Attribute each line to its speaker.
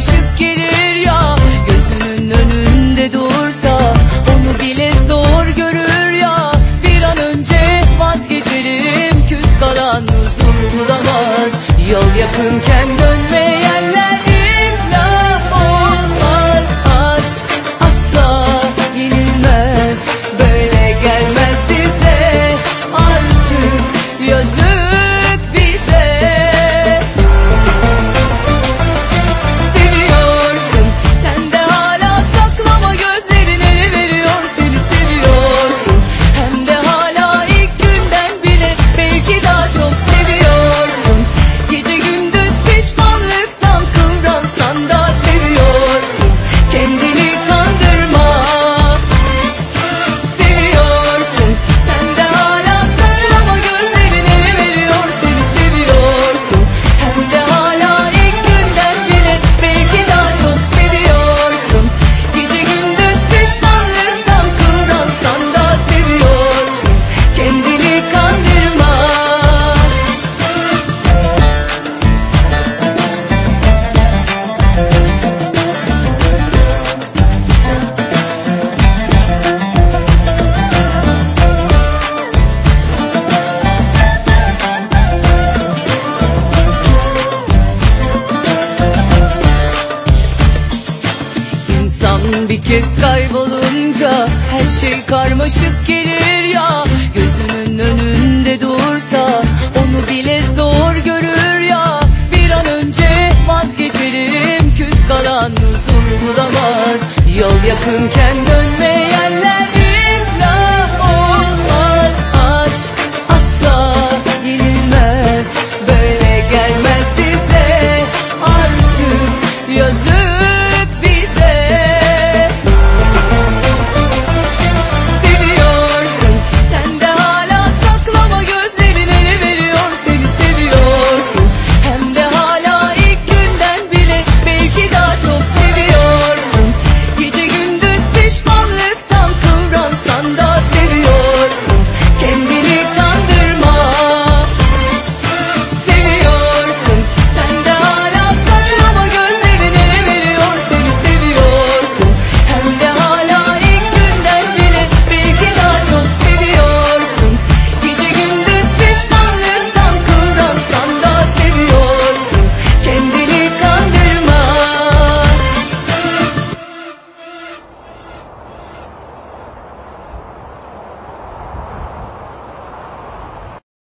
Speaker 1: karmaşık gelir ya Gözünün önünde dursa Onu bile zor görür ya. Bir an önce vazgeçerim Küs kalan huzur bulamaz. Yol yakınken bir kez kaybolunca her şey karmaşık gelir ya. Gözünün önünde dursa onu bile zor görür ya. Bir an önce vazgeçerim küs kalan huzur bulamaz. Yol yakınken dönmeye